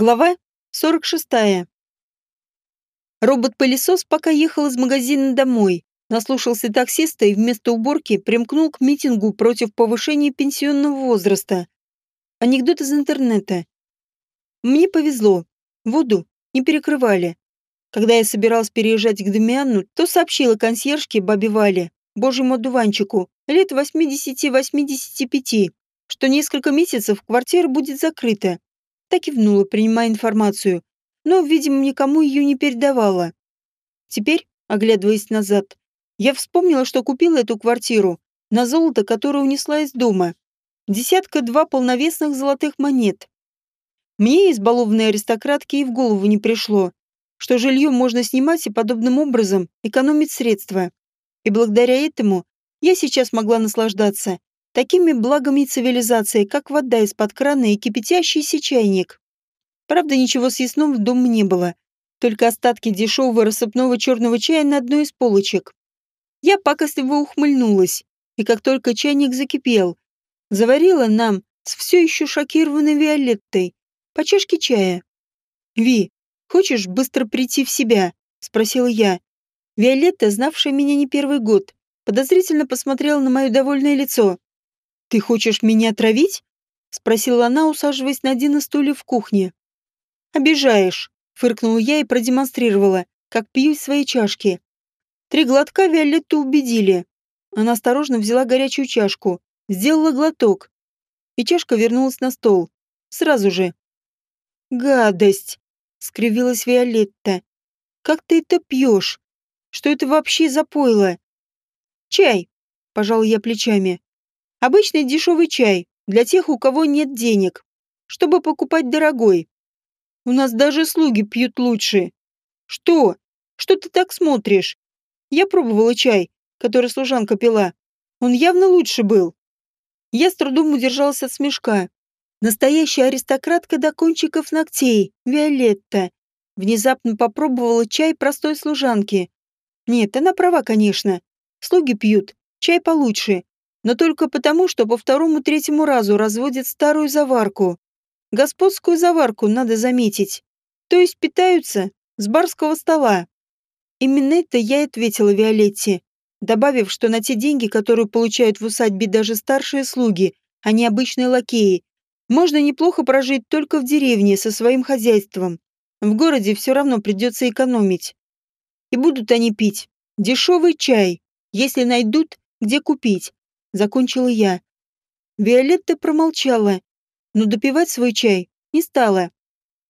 Глава 46. Робот-пылесос пока ехал из магазина домой, наслушался таксиста и вместо уборки примкнул к митингу против повышения пенсионного возраста. Анекдот из интернета. Мне повезло. Воду не перекрывали. Когда я собиралась переезжать к Дамиану, то сообщила консьержке бабе Вале, божьему одуванчику, лет 80-85, что несколько месяцев квартира будет закрыта так и внула, принимая информацию, но, видимо, никому ее не передавала. Теперь, оглядываясь назад, я вспомнила, что купила эту квартиру на золото, которое унесла из дома. Десятка-два полновесных золотых монет. Мне, избалованной аристократки, и в голову не пришло, что жилье можно снимать и подобным образом экономить средства. И благодаря этому я сейчас могла наслаждаться такими благами цивилизации, как вода из-под крана и кипятящийся чайник. Правда, ничего съестного в доме не было, только остатки дешевого рассыпного черного чая на одной из полочек. Я пакостливо ухмыльнулась, и как только чайник закипел, заварила нам с все еще шокированной Виолеттой по чашке чая. «Ви, хочешь быстро прийти в себя?» — спросила я. Виолетта, знавшая меня не первый год, подозрительно посмотрела на мое довольное лицо. «Ты хочешь меня отравить?» — спросила она, усаживаясь на один из стульев в кухне. «Обижаешь», — фыркнула я и продемонстрировала, как пью из своей чашки. Три глотка Виолетту убедили. Она осторожно взяла горячую чашку, сделала глоток, и чашка вернулась на стол. Сразу же. «Гадость!» — скривилась Виолетта. «Как ты это пьешь? Что это вообще за пойло?» «Чай!» — пожал я плечами. Обычный дешевый чай для тех, у кого нет денег, чтобы покупать дорогой. У нас даже слуги пьют лучше. Что? Что ты так смотришь? Я пробовала чай, который служанка пила. Он явно лучше был. Я с трудом удержалась от смешка. Настоящая аристократка до кончиков ногтей, Виолетта. Внезапно попробовала чай простой служанки. Нет, она права, конечно. Слуги пьют, чай получше но только потому, что по второму-третьему разу разводят старую заварку. Господскую заварку, надо заметить. То есть питаются с барского стола. Именно это я и ответила Виолетте, добавив, что на те деньги, которые получают в усадьбе даже старшие слуги, а не обычные лакеи, можно неплохо прожить только в деревне со своим хозяйством. В городе все равно придется экономить. И будут они пить дешевый чай, если найдут, где купить закончила я. Виолетта промолчала, но допивать свой чай не стала.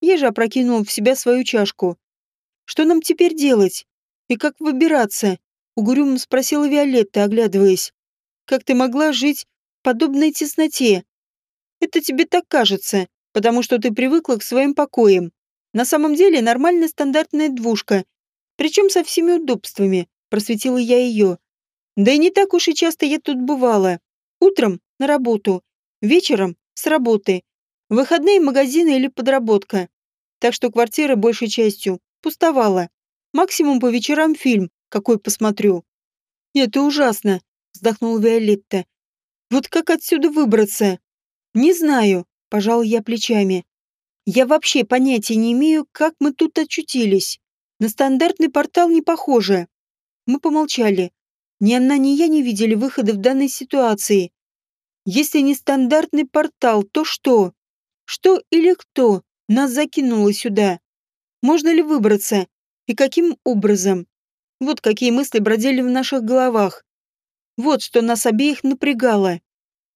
Я же опрокинула в себя свою чашку. Что нам теперь делать? И как выбираться? Угрюмо спросила Виолетта, оглядываясь. Как ты могла жить в подобной тесноте? Это тебе так кажется, потому что ты привыкла к своим покоям. На самом деле нормальная стандартная двушка, причем со всеми удобствами, просветила я ее. Да и не так уж и часто я тут бывала. Утром на работу, вечером с работы, выходные магазины или подработка. Так что квартира большей частью пустовала. Максимум по вечерам фильм, какой посмотрю. Это ужасно, вздохнула Виолетта. Вот как отсюда выбраться? Не знаю, пожал я плечами. Я вообще понятия не имею, как мы тут очутились. На стандартный портал не похоже. Мы помолчали. Ни она, ни я не видели выхода в данной ситуации. Если не стандартный портал, то что? Что или кто нас закинуло сюда? Можно ли выбраться? И каким образом? Вот какие мысли бродили в наших головах. Вот что нас обеих напрягало.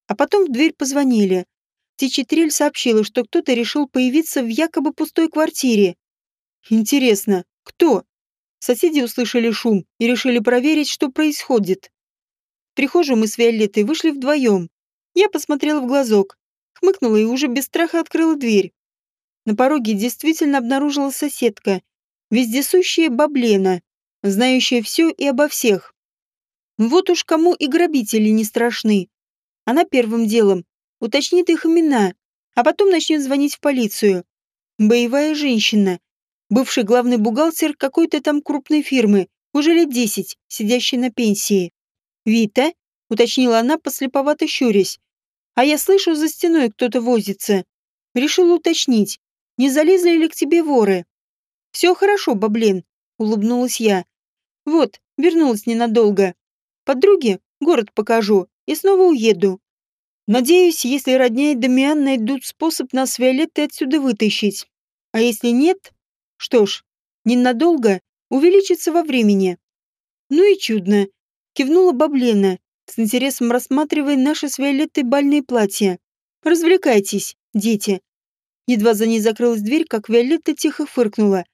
А потом в дверь позвонили. Тичитриль сообщила, что кто-то решил появиться в якобы пустой квартире. Интересно, кто? Соседи услышали шум и решили проверить, что происходит. В прихожую мы с Виолеттой вышли вдвоем. Я посмотрела в глазок, хмыкнула и уже без страха открыла дверь. На пороге действительно обнаружила соседка, вездесущая баблена, знающая все и обо всех. Вот уж кому и грабители не страшны. Она первым делом уточнит их имена, а потом начнет звонить в полицию. Боевая женщина, бывший главный бухгалтер какой-то там крупной фирмы, уже лет десять, сидящий на пенсии. «Вита?» — уточнила она, послеповато щурясь. «А я слышу, за стеной кто-то возится». Решила уточнить. Не залезли ли к тебе воры? Все хорошо, баблин, улыбнулась я. Вот, вернулась ненадолго. Подруге город покажу и снова уеду. Надеюсь, если родня и Дамиан найдут способ нас с Виолеттой отсюда вытащить. А если нет, что ж, ненадолго увеличится во времени. Ну и чудно. Кивнула Баблена, с интересом рассматривая наши с Виолеттой бальные платья. Развлекайтесь, дети. Едва за ней закрылась дверь, как Виолетта тихо фыркнула,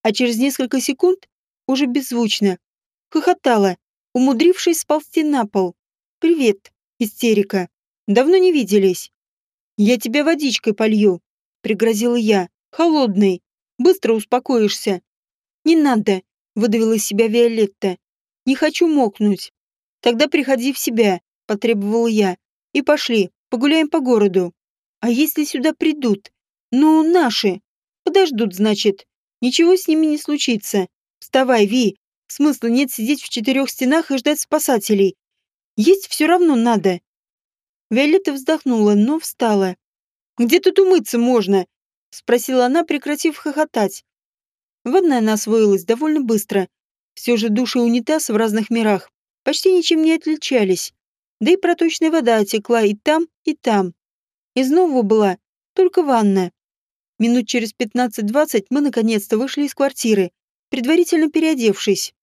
а через несколько секунд, уже беззвучно, хохотала, умудрившись сползти на пол. «Привет, истерика. Давно не виделись». «Я тебя водичкой полью», — пригрозила я. «Холодной. Быстро успокоишься». «Не надо», — выдавила из себя Виолетта. «Не хочу мокнуть». «Тогда приходи в себя», — потребовала я. «И пошли, погуляем по городу». «А если сюда придут?» «Ну, наши. Подождут, значит. Ничего с ними не случится. Вставай, Ви. Смысла нет сидеть в четырех стенах и ждать спасателей. Есть все равно надо». Виолетта вздохнула, но встала. «Где тут умыться можно?» — спросила она, прекратив хохотать. Ванная она освоилась довольно быстро. Все же души и унитаз в разных мирах почти ничем не отличались. Да и проточная вода отекла и там, и там. Из нового была только ванна. Минут через 15-20 мы наконец-то вышли из квартиры, предварительно переодевшись.